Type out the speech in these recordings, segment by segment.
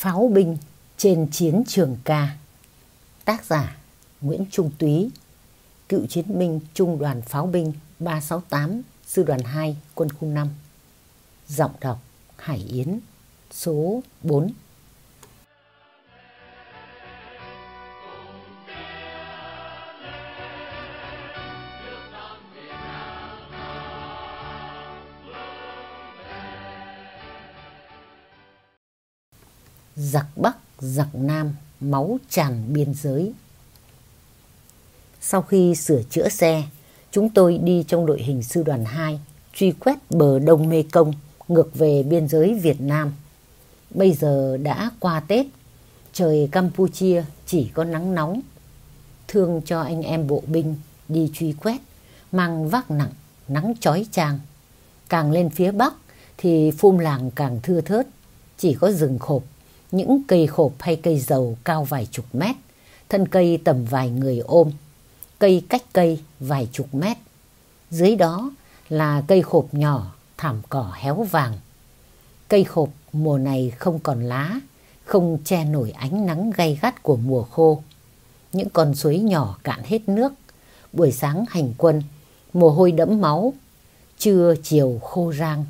Pháo binh trên chiến trường ca. Tác giả Nguyễn Trung Túy. Cựu chiến binh Trung đoàn Pháo binh 368 Sư đoàn 2 Quân khu 5 Giọng đọc Hải Yến, Số 4 giặc Bắc, giặc Nam, máu tràn biên giới. Sau khi sửa chữa xe, chúng tôi đi trong đội hình sư đoàn 2 truy quét bờ Đông Mê Công ngược về biên giới Việt Nam. Bây giờ đã qua Tết, trời Campuchia chỉ có nắng nóng. Thương cho anh em bộ binh đi truy quét, mang vác nặng, nắng chói chang. Càng lên phía Bắc thì phum làng càng thưa thớt, chỉ có rừng khộp những cây khộp hay cây dầu cao vài chục mét, thân cây tầm vài người ôm, cây cách cây vài chục mét. Dưới đó là cây khộp nhỏ, thảm cỏ héo vàng. Cây khộp mùa này không còn lá, không che nổi ánh nắng gay gắt của mùa khô. Những con suối nhỏ cạn hết nước, buổi sáng hành quân, mồ hôi đẫm máu, trưa chiều khô rang.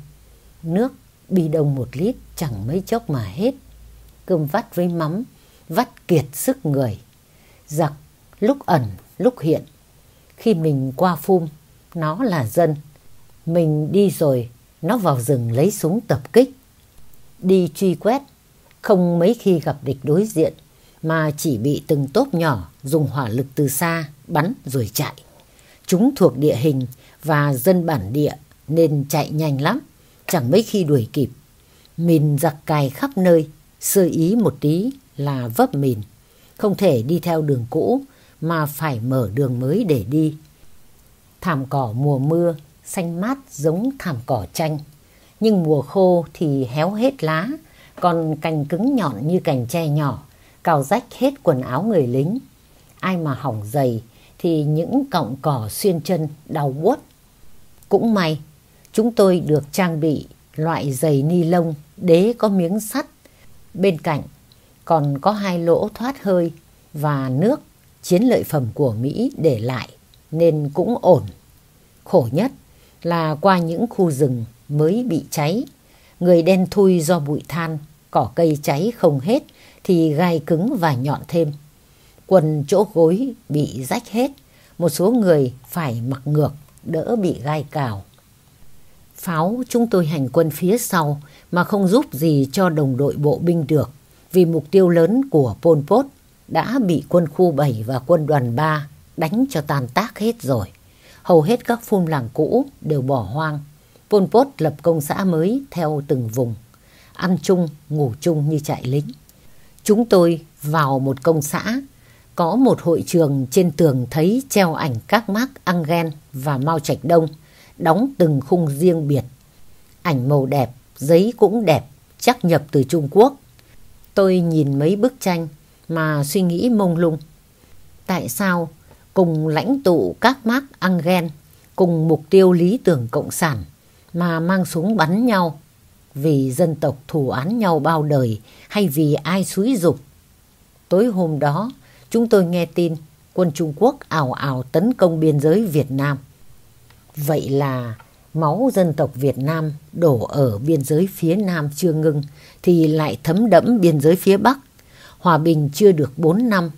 Nước bi đông một lít chẳng mấy chốc mà hết cơm vắt với mắm, vắt kiệt sức người. Giặc lúc ẩn, lúc hiện. Khi mình qua phum, nó là dân. Mình đi rồi, nó vào rừng lấy súng tập kích. Đi truy quét, không mấy khi gặp địch đối diện, mà chỉ bị từng tốp nhỏ dùng hỏa lực từ xa bắn rồi chạy. Chúng thuộc địa hình và dân bản địa nên chạy nhanh lắm, chẳng mấy khi đuổi kịp. Mìn giặc cài khắp nơi, sơ ý một tí là vấp mìn. Không thể đi theo đường cũ mà phải mở đường mới để đi. Thảm cỏ mùa mưa xanh mát giống thảm cỏ chanh. Nhưng mùa khô thì héo hết lá, còn cành cứng nhọn như cành tre nhỏ, cào rách hết quần áo người lính. Ai mà hỏng giày thì những cọng cỏ xuyên chân đau buốt. Cũng may, chúng tôi được trang bị loại giày ni lông đế có miếng sắt Bên cạnh còn có hai lỗ thoát hơi và nước chiến lợi phẩm của Mỹ để lại nên cũng ổn. Khổ nhất là qua những khu rừng mới bị cháy, người đen thui do bụi than, cỏ cây cháy không hết thì gai cứng và nhọn thêm. Quần chỗ gối bị rách hết, một số người phải mặc ngược đỡ bị gai cào. Pháo chúng tôi hành quân phía sau mà không giúp gì cho đồng đội bộ binh được vì mục tiêu lớn của Pol Pot đã bị quân khu 7 và quân đoàn 3 đánh cho tàn tác hết rồi. Hầu hết các phun làng cũ đều bỏ hoang. Pol Pot lập công xã mới theo từng vùng. Ăn chung, ngủ chung như trại lính. Chúng tôi vào một công xã. Có một hội trường trên tường thấy treo ảnh các mác Angen và Mao Trạch Đông đóng từng khung riêng biệt. Ảnh màu đẹp, giấy cũng đẹp, chắc nhập từ Trung Quốc. Tôi nhìn mấy bức tranh mà suy nghĩ mông lung. Tại sao cùng lãnh tụ các mác Engel, cùng mục tiêu lý tưởng cộng sản mà mang súng bắn nhau vì dân tộc thù án nhau bao đời hay vì ai xúi dục. Tối hôm đó, chúng tôi nghe tin quân Trung Quốc ảo ảo tấn công biên giới Việt Nam. Vậy là máu dân tộc Việt Nam đổ ở biên giới phía Nam chưa ngưng thì lại thấm đẫm biên giới phía Bắc. Hòa bình chưa được 4 năm,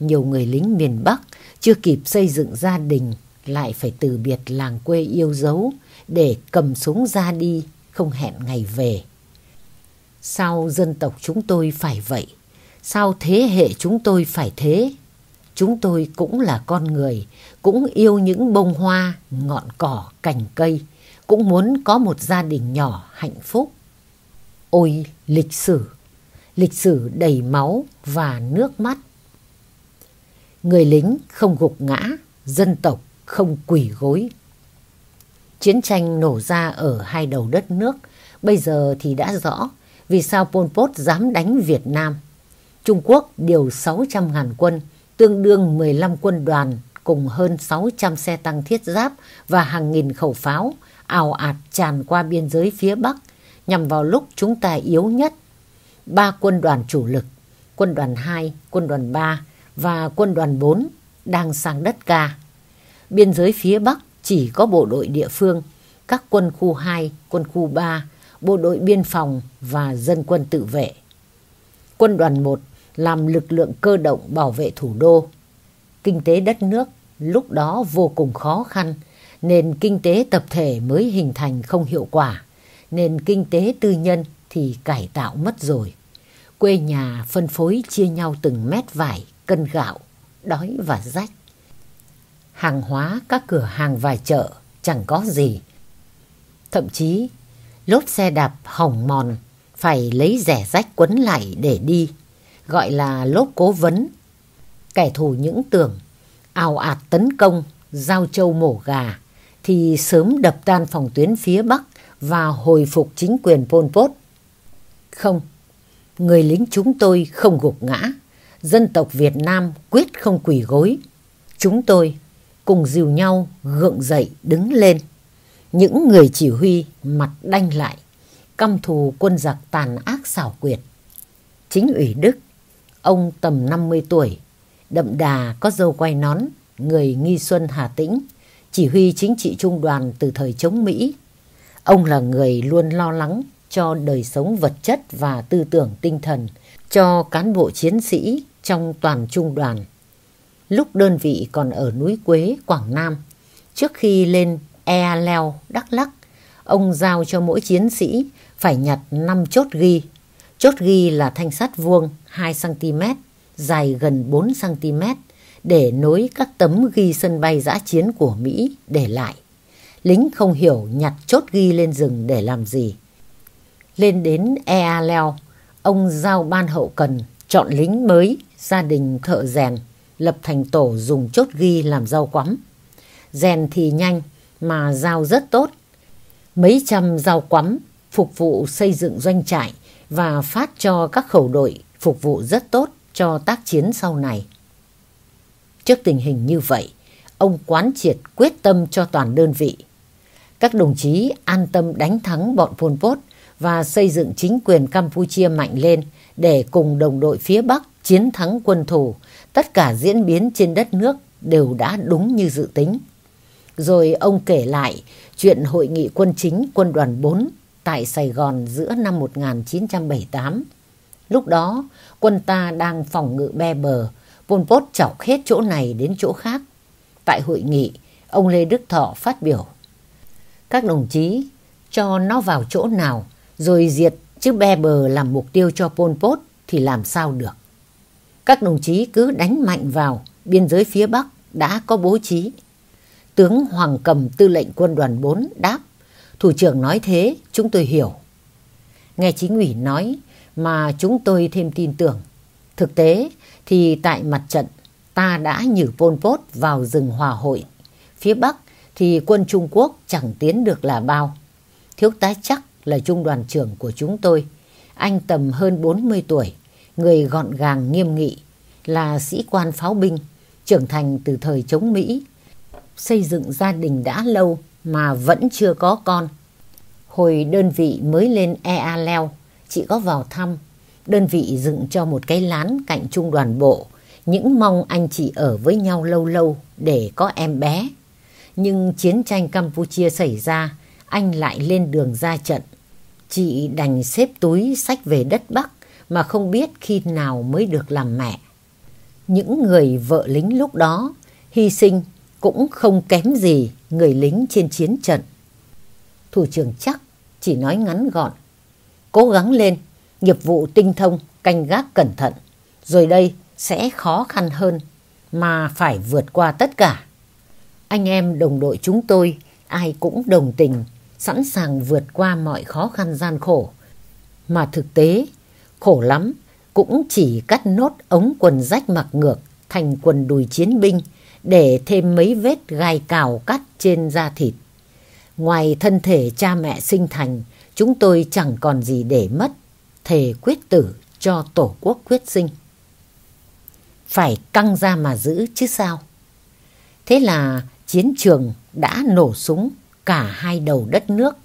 nhiều người lính miền Bắc chưa kịp xây dựng gia đình lại phải từ biệt làng quê yêu dấu để cầm súng ra đi không hẹn ngày về. Sao dân tộc chúng tôi phải vậy? Sao thế hệ chúng tôi phải thế? Chúng tôi cũng là con người, cũng yêu những bông hoa, ngọn cỏ, cành cây, cũng muốn có một gia đình nhỏ hạnh phúc. Ôi lịch sử, lịch sử đầy máu và nước mắt. Người lính không gục ngã, dân tộc không quỳ gối. Chiến tranh nổ ra ở hai đầu đất nước, bây giờ thì đã rõ vì sao Pol Pot dám đánh Việt Nam. Trung Quốc điều 600.000 quân, tương đương 15 quân đoàn cùng hơn 600 xe tăng thiết giáp và hàng nghìn khẩu pháo ào ạt tràn qua biên giới phía Bắc nhằm vào lúc chúng ta yếu nhất. ba quân đoàn chủ lực, quân đoàn 2, quân đoàn 3 và quân đoàn 4 đang sang đất ca. Biên giới phía Bắc chỉ có bộ đội địa phương, các quân khu 2, quân khu 3, bộ đội biên phòng và dân quân tự vệ. Quân đoàn 1 làm lực lượng cơ động bảo vệ thủ đô. Kinh tế đất nước lúc đó vô cùng khó khăn, nền kinh tế tập thể mới hình thành không hiệu quả, nền kinh tế tư nhân thì cải tạo mất rồi. Quê nhà phân phối chia nhau từng mét vải, cân gạo, đói và rách. Hàng hóa các cửa hàng vài chợ chẳng có gì. Thậm chí lốp xe đạp hỏng mòn phải lấy rẻ rách quấn lại để đi, gọi là lốp cố vấn. Kẻ thù những tưởng ào ạt tấn công, giao châu mổ gà, thì sớm đập tan phòng tuyến phía Bắc và hồi phục chính quyền Pol Pot. Không, người lính chúng tôi không gục ngã, dân tộc Việt Nam quyết không quỳ gối. Chúng tôi cùng dìu nhau gượng dậy đứng lên. Những người chỉ huy mặt đanh lại, căm thù quân giặc tàn ác xảo quyệt. Chính ủy Đức, ông tầm 50 tuổi, đậm đà có dâu quay nón, người nghi xuân Hà Tĩnh, chỉ huy chính trị trung đoàn từ thời chống Mỹ. Ông là người luôn lo lắng cho đời sống vật chất và tư tưởng tinh thần cho cán bộ chiến sĩ trong toàn trung đoàn. Lúc đơn vị còn ở núi Quế, Quảng Nam, trước khi lên E Leo, Đắk Lắc, ông giao cho mỗi chiến sĩ phải nhặt 5 chốt ghi. Chốt ghi là thanh sắt vuông 2cm, dài gần 4cm để nối các tấm ghi sân bay giã chiến của Mỹ để lại. Lính không hiểu nhặt chốt ghi lên rừng để làm gì. Lên đến Ea Leo, ông giao ban hậu cần chọn lính mới, gia đình thợ rèn, lập thành tổ dùng chốt ghi làm rau quắm. Rèn thì nhanh mà giao rất tốt. Mấy trăm rau quắm phục vụ xây dựng doanh trại và phát cho các khẩu đội phục vụ rất tốt cho tác chiến sau này. Trước tình hình như vậy, ông quán triệt quyết tâm cho toàn đơn vị. Các đồng chí an tâm đánh thắng bọn Pol Pot và xây dựng chính quyền Campuchia mạnh lên để cùng đồng đội phía Bắc chiến thắng quân thù. Tất cả diễn biến trên đất nước đều đã đúng như dự tính. Rồi ông kể lại chuyện hội nghị quân chính quân đoàn 4 tại Sài Gòn giữa năm 1978. Lúc đó, quân ta đang phòng ngự be bờ, Pol Pot chọc hết chỗ này đến chỗ khác. Tại hội nghị, ông Lê Đức Thọ phát biểu. Các đồng chí cho nó vào chỗ nào rồi diệt chứ be bờ làm mục tiêu cho Pol Pot thì làm sao được. Các đồng chí cứ đánh mạnh vào biên giới phía Bắc đã có bố trí. Tướng Hoàng Cầm tư lệnh quân đoàn 4 đáp. Thủ trưởng nói thế chúng tôi hiểu. Nghe chính ủy nói mà chúng tôi thêm tin tưởng. Thực tế thì tại mặt trận ta đã nhử Pol Pot vào rừng hòa hội. Phía Bắc thì quân Trung Quốc chẳng tiến được là bao. Thiếu tá chắc là trung đoàn trưởng của chúng tôi. Anh tầm hơn 40 tuổi, người gọn gàng nghiêm nghị, là sĩ quan pháo binh, trưởng thành từ thời chống Mỹ. Xây dựng gia đình đã lâu mà vẫn chưa có con. Hồi đơn vị mới lên Ea Leo, chị có vào thăm đơn vị dựng cho một cái lán cạnh trung đoàn bộ, những mong anh chị ở với nhau lâu lâu để có em bé. Nhưng chiến tranh Campuchia xảy ra, anh lại lên đường ra trận. Chị đành xếp túi sách về đất Bắc mà không biết khi nào mới được làm mẹ. Những người vợ lính lúc đó hy sinh cũng không kém gì người lính trên chiến trận. Thủ trưởng chắc chỉ nói ngắn gọn. Cố gắng lên, nghiệp vụ tinh thông, canh gác cẩn thận. Rồi đây sẽ khó khăn hơn mà phải vượt qua tất cả. Anh em đồng đội chúng tôi ai cũng đồng tình, sẵn sàng vượt qua mọi khó khăn gian khổ. Mà thực tế, khổ lắm, cũng chỉ cắt nốt ống quần rách mặc ngược thành quần đùi chiến binh để thêm mấy vết gai cào cắt trên da thịt. Ngoài thân thể cha mẹ sinh thành, chúng tôi chẳng còn gì để mất thề quyết tử cho tổ quốc quyết sinh. Phải căng ra mà giữ chứ sao. Thế là chiến trường đã nổ súng cả hai đầu đất nước.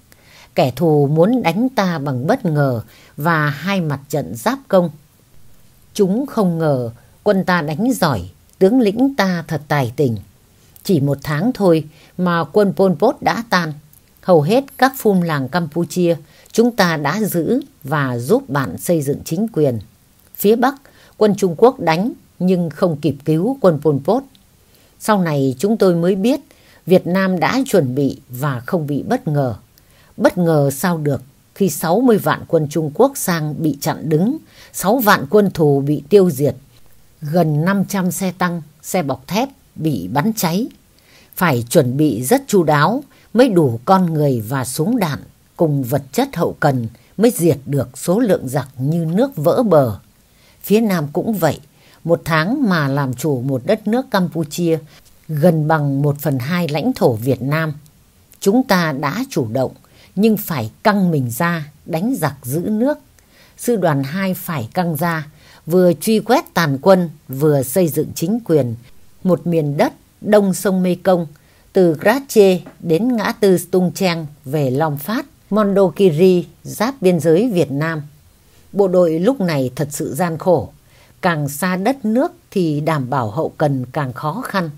Kẻ thù muốn đánh ta bằng bất ngờ và hai mặt trận giáp công. Chúng không ngờ quân ta đánh giỏi, tướng lĩnh ta thật tài tình. Chỉ một tháng thôi mà quân Pol Pot đã tan. Hầu hết các phum làng Campuchia chúng ta đã giữ và giúp bạn xây dựng chính quyền. Phía Bắc, quân Trung Quốc đánh nhưng không kịp cứu quân Pol Pot. Sau này chúng tôi mới biết Việt Nam đã chuẩn bị và không bị bất ngờ. Bất ngờ sao được khi 60 vạn quân Trung Quốc sang bị chặn đứng, 6 vạn quân thù bị tiêu diệt, gần 500 xe tăng, xe bọc thép bị bắn cháy. Phải chuẩn bị rất chu đáo mới đủ con người và súng đạn cùng vật chất hậu cần mới diệt được số lượng giặc như nước vỡ bờ. Phía Nam cũng vậy, một tháng mà làm chủ một đất nước Campuchia gần bằng một phần hai lãnh thổ Việt Nam. Chúng ta đã chủ động, nhưng phải căng mình ra, đánh giặc giữ nước. Sư đoàn 2 phải căng ra, vừa truy quét tàn quân, vừa xây dựng chính quyền. Một miền đất đông sông Mekong, từ Grache đến ngã tư Stung Treng về Long Phát, Mondokiri, giáp biên giới Việt Nam. Bộ đội lúc này thật sự gian khổ. Càng xa đất nước thì đảm bảo hậu cần càng khó khăn.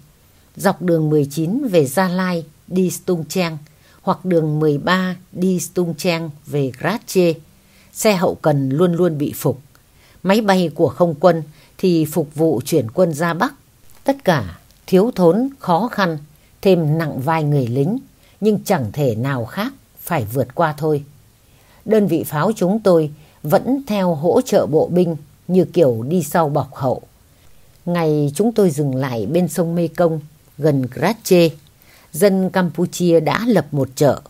Dọc đường 19 về Gia Lai đi Stung Treng hoặc đường 13 đi Stung Treng về Grache, xe hậu cần luôn luôn bị phục. Máy bay của không quân thì phục vụ chuyển quân ra Bắc. Tất cả thiếu thốn, khó khăn, thêm nặng vai người lính, nhưng chẳng thể nào khác, phải vượt qua thôi. Đơn vị pháo chúng tôi vẫn theo hỗ trợ bộ binh như kiểu đi sau bọc hậu. Ngày chúng tôi dừng lại bên sông Mekong gần Grache, dân Campuchia đã lập một chợ.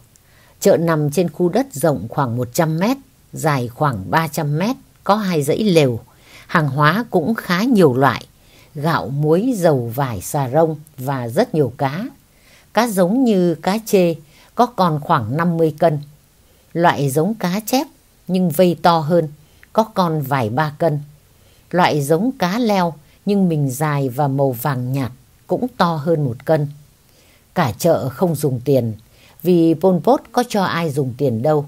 Chợ nằm trên khu đất rộng khoảng 100 mét, dài khoảng 300 mét, có hai dãy lều. Hàng hóa cũng khá nhiều loại, gạo, muối, dầu, vải, xà rông và rất nhiều cá. Cá giống như cá chê có còn khoảng 50 cân. Loại giống cá chép nhưng vây to hơn, có con vài ba cân. Loại giống cá leo nhưng mình dài và màu vàng nhạt cũng to hơn một cân. Cả chợ không dùng tiền vì Pol Pot có cho ai dùng tiền đâu.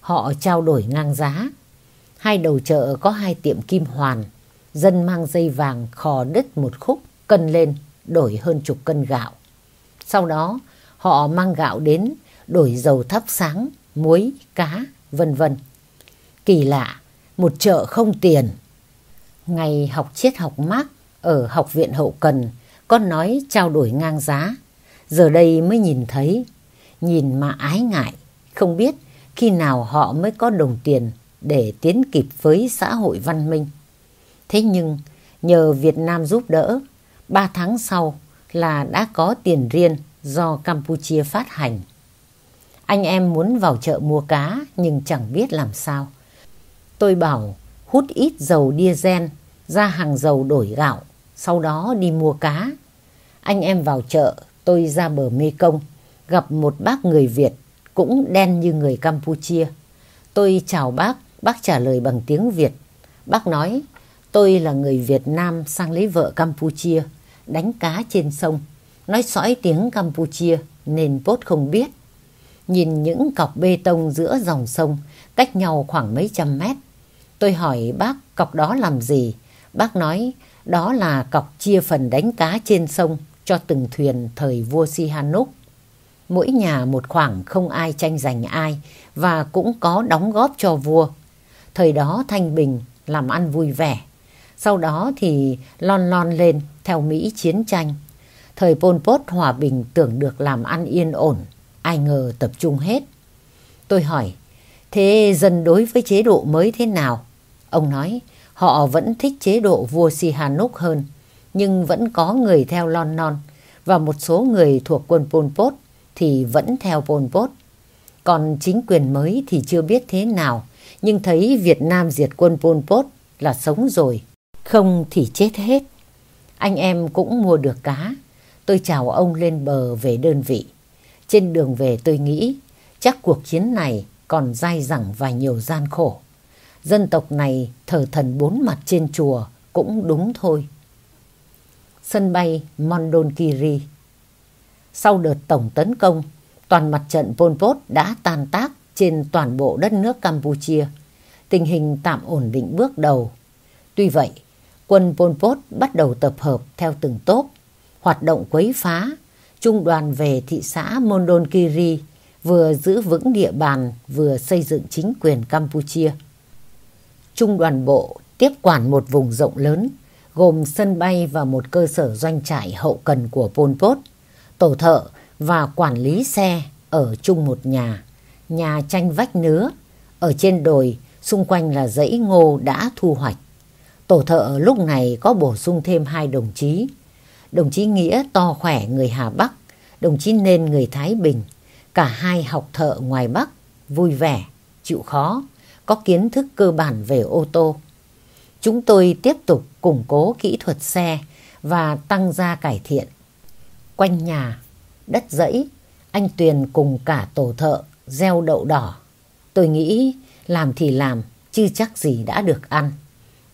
Họ trao đổi ngang giá. Hai đầu chợ có hai tiệm kim hoàn. Dân mang dây vàng khò đứt một khúc cân lên đổi hơn chục cân gạo. Sau đó họ mang gạo đến đổi dầu thắp sáng, muối, cá, vân vân. Kỳ lạ, một chợ không tiền. Ngày học triết học Mark ở Học viện Hậu Cần con nói trao đổi ngang giá. Giờ đây mới nhìn thấy, nhìn mà ái ngại, không biết khi nào họ mới có đồng tiền để tiến kịp với xã hội văn minh. Thế nhưng nhờ Việt Nam giúp đỡ, ba tháng sau là đã có tiền riêng do Campuchia phát hành. Anh em muốn vào chợ mua cá nhưng chẳng biết làm sao. Tôi bảo hút ít dầu diesel ra hàng dầu đổi gạo, sau đó đi mua cá. Anh em vào chợ, tôi ra bờ Mê Công, gặp một bác người Việt, cũng đen như người Campuchia. Tôi chào bác, bác trả lời bằng tiếng Việt. Bác nói, tôi là người Việt Nam sang lấy vợ Campuchia, đánh cá trên sông. Nói sõi tiếng Campuchia nên Pốt không biết. Nhìn những cọc bê tông giữa dòng sông, cách nhau khoảng mấy trăm mét. Tôi hỏi bác cọc đó làm gì? Bác nói đó là cọc chia phần đánh cá trên sông cho từng thuyền thời vua Sihanouk. Mỗi nhà một khoảng không ai tranh giành ai và cũng có đóng góp cho vua. Thời đó thanh bình, làm ăn vui vẻ. Sau đó thì lon lon lên theo Mỹ chiến tranh. Thời Pol Pot hòa bình tưởng được làm ăn yên ổn, ai ngờ tập trung hết. Tôi hỏi, thế dân đối với chế độ mới thế nào? Ông nói, họ vẫn thích chế độ vua Sihanouk hơn nhưng vẫn có người theo Lon Non và một số người thuộc quân Pol Pot thì vẫn theo Pol Pot. Còn chính quyền mới thì chưa biết thế nào, nhưng thấy Việt Nam diệt quân Pol Pot là sống rồi, không thì chết hết. Anh em cũng mua được cá, tôi chào ông lên bờ về đơn vị. Trên đường về tôi nghĩ chắc cuộc chiến này còn dai dẳng và nhiều gian khổ. Dân tộc này thờ thần bốn mặt trên chùa cũng đúng thôi sân bay Mondonkiri. Sau đợt tổng tấn công, toàn mặt trận Pol Pot đã tan tác trên toàn bộ đất nước Campuchia. tình hình tạm ổn định bước đầu. Tuy vậy, quân Pol Pot bắt đầu tập hợp theo từng tốp, hoạt động quấy phá, trung đoàn về thị xã Mondonkiri vừa giữ vững địa bàn vừa xây dựng chính quyền Campuchia. Trung đoàn bộ tiếp quản một vùng rộng lớn gồm sân bay và một cơ sở doanh trại hậu cần của Pol Pot, tổ thợ và quản lý xe ở chung một nhà, nhà tranh vách nứa, ở trên đồi xung quanh là dãy ngô đã thu hoạch. Tổ thợ lúc này có bổ sung thêm hai đồng chí. Đồng chí Nghĩa to khỏe người Hà Bắc, đồng chí Nên người Thái Bình. Cả hai học thợ ngoài Bắc, vui vẻ, chịu khó, có kiến thức cơ bản về ô tô. Chúng tôi tiếp tục củng cố kỹ thuật xe và tăng gia cải thiện. Quanh nhà, đất dãy, anh Tuyền cùng cả tổ thợ gieo đậu đỏ. Tôi nghĩ làm thì làm, chứ chắc gì đã được ăn.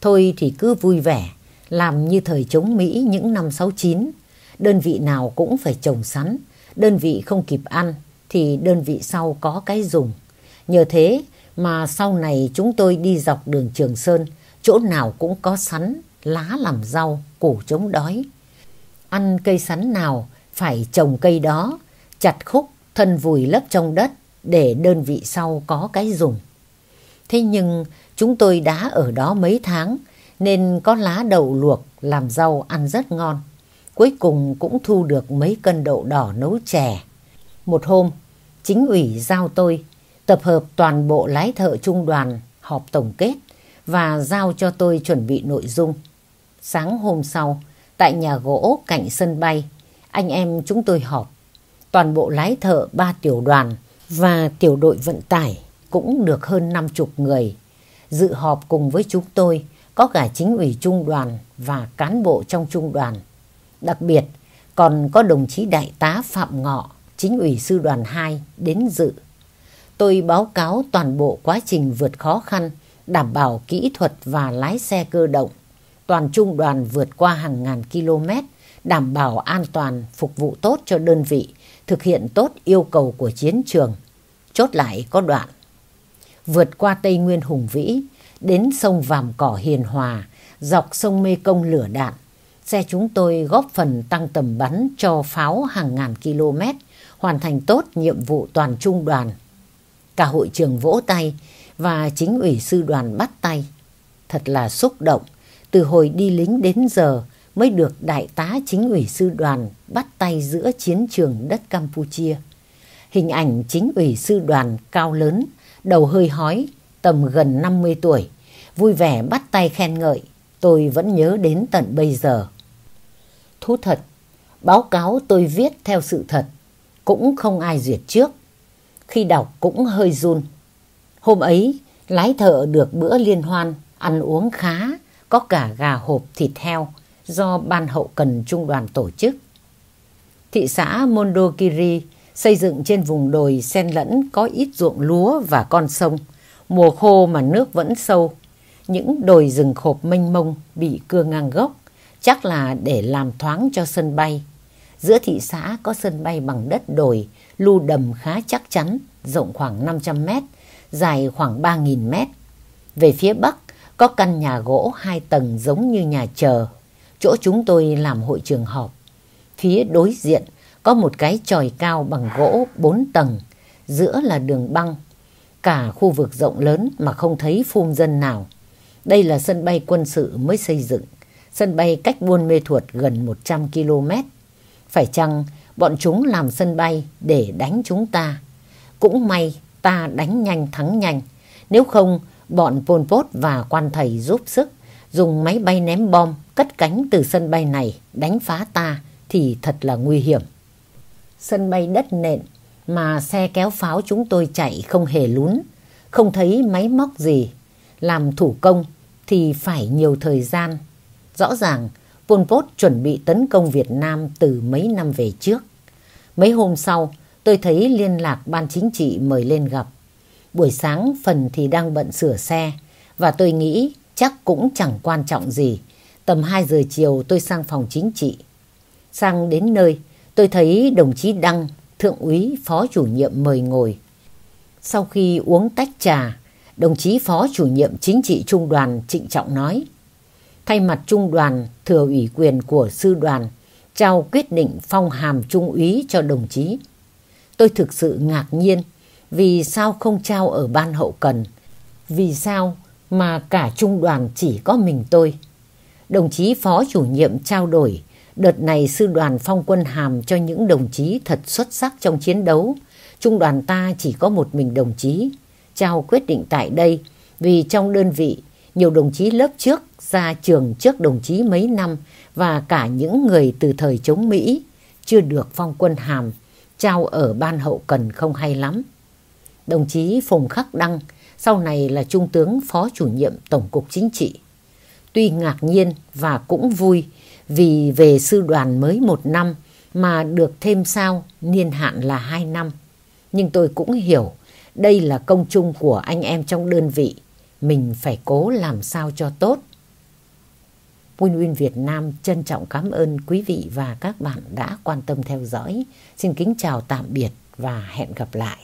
Thôi thì cứ vui vẻ, làm như thời chống Mỹ những năm 69. Đơn vị nào cũng phải trồng sắn, đơn vị không kịp ăn thì đơn vị sau có cái dùng. Nhờ thế mà sau này chúng tôi đi dọc đường Trường Sơn, chỗ nào cũng có sắn, lá làm rau, củ chống đói. Ăn cây sắn nào phải trồng cây đó, chặt khúc, thân vùi lấp trong đất để đơn vị sau có cái dùng. Thế nhưng chúng tôi đã ở đó mấy tháng nên có lá đậu luộc làm rau ăn rất ngon. Cuối cùng cũng thu được mấy cân đậu đỏ nấu chè. Một hôm, chính ủy giao tôi tập hợp toàn bộ lái thợ trung đoàn họp tổng kết và giao cho tôi chuẩn bị nội dung. Sáng hôm sau, tại nhà gỗ cạnh sân bay, anh em chúng tôi họp. Toàn bộ lái thợ ba tiểu đoàn và tiểu đội vận tải cũng được hơn năm chục người. Dự họp cùng với chúng tôi có cả chính ủy trung đoàn và cán bộ trong trung đoàn. Đặc biệt còn có đồng chí đại tá Phạm Ngọ, chính ủy sư đoàn 2 đến dự. Tôi báo cáo toàn bộ quá trình vượt khó khăn, đảm bảo kỹ thuật và lái xe cơ động. Toàn trung đoàn vượt qua hàng ngàn km, đảm bảo an toàn, phục vụ tốt cho đơn vị, thực hiện tốt yêu cầu của chiến trường. Chốt lại có đoạn. Vượt qua Tây Nguyên hùng vĩ, đến sông Vàm Cỏ Hiền Hòa, dọc sông Mê Công lửa đạn. Xe chúng tôi góp phần tăng tầm bắn cho pháo hàng ngàn km, hoàn thành tốt nhiệm vụ toàn trung đoàn. Cả hội trường vỗ tay và chính ủy sư đoàn bắt tay. Thật là xúc động, từ hồi đi lính đến giờ mới được đại tá chính ủy sư đoàn bắt tay giữa chiến trường đất Campuchia. Hình ảnh chính ủy sư đoàn cao lớn, đầu hơi hói, tầm gần 50 tuổi, vui vẻ bắt tay khen ngợi, tôi vẫn nhớ đến tận bây giờ. Thú thật, báo cáo tôi viết theo sự thật, cũng không ai duyệt trước. Khi đọc cũng hơi run. Hôm ấy, lái thợ được bữa liên hoan, ăn uống khá, có cả gà hộp thịt heo do ban hậu cần trung đoàn tổ chức. Thị xã Mondokiri xây dựng trên vùng đồi xen lẫn có ít ruộng lúa và con sông. Mùa khô mà nước vẫn sâu, những đồi rừng khộp mênh mông bị cưa ngang gốc, chắc là để làm thoáng cho sân bay. Giữa thị xã có sân bay bằng đất đồi, lưu đầm khá chắc chắn, rộng khoảng 500 mét, dài khoảng 3.000 mét. Về phía bắc có căn nhà gỗ hai tầng giống như nhà chờ, chỗ chúng tôi làm hội trường họp. Phía đối diện có một cái tròi cao bằng gỗ 4 tầng, giữa là đường băng. Cả khu vực rộng lớn mà không thấy phun dân nào. Đây là sân bay quân sự mới xây dựng. Sân bay cách Buôn Mê Thuột gần 100 km. Phải chăng bọn chúng làm sân bay để đánh chúng ta? Cũng may ta đánh nhanh thắng nhanh. Nếu không, bọn Pol Pot và quan thầy giúp sức, dùng máy bay ném bom cất cánh từ sân bay này đánh phá ta thì thật là nguy hiểm. Sân bay đất nện mà xe kéo pháo chúng tôi chạy không hề lún, không thấy máy móc gì. Làm thủ công thì phải nhiều thời gian. Rõ ràng Pol Pot chuẩn bị tấn công Việt Nam từ mấy năm về trước. Mấy hôm sau, tôi thấy liên lạc ban chính trị mời lên gặp. Buổi sáng phần thì đang bận sửa xe và tôi nghĩ chắc cũng chẳng quan trọng gì. Tầm 2 giờ chiều tôi sang phòng chính trị. Sang đến nơi, tôi thấy đồng chí Đăng, thượng úy, phó chủ nhiệm mời ngồi. Sau khi uống tách trà, Đồng chí Phó Chủ nhiệm Chính trị Trung đoàn trịnh trọng nói. Thay mặt Trung đoàn thừa ủy quyền của Sư đoàn trao quyết định phong hàm Trung úy cho đồng chí. Tôi thực sự ngạc nhiên vì sao không trao ở ban hậu cần. Vì sao mà cả Trung đoàn chỉ có mình tôi. Đồng chí Phó Chủ nhiệm trao đổi, Đợt này sư đoàn phong quân hàm cho những đồng chí thật xuất sắc trong chiến đấu. Trung đoàn ta chỉ có một mình đồng chí. Trao quyết định tại đây, vì trong đơn vị, nhiều đồng chí lớp trước, ra trường trước đồng chí mấy năm và cả những người từ thời chống Mỹ, chưa được phong quân hàm, trao ở ban hậu cần không hay lắm. Đồng chí Phùng Khắc Đăng sau này là Trung tướng Phó chủ nhiệm Tổng cục Chính trị. Tuy ngạc nhiên và cũng vui vì về sư đoàn mới một năm mà được thêm sao niên hạn là hai năm. Nhưng tôi cũng hiểu đây là công chung của anh em trong đơn vị. Mình phải cố làm sao cho tốt. Win Win Việt Nam trân trọng cảm ơn quý vị và các bạn đã quan tâm theo dõi. Xin kính chào tạm biệt và hẹn gặp lại.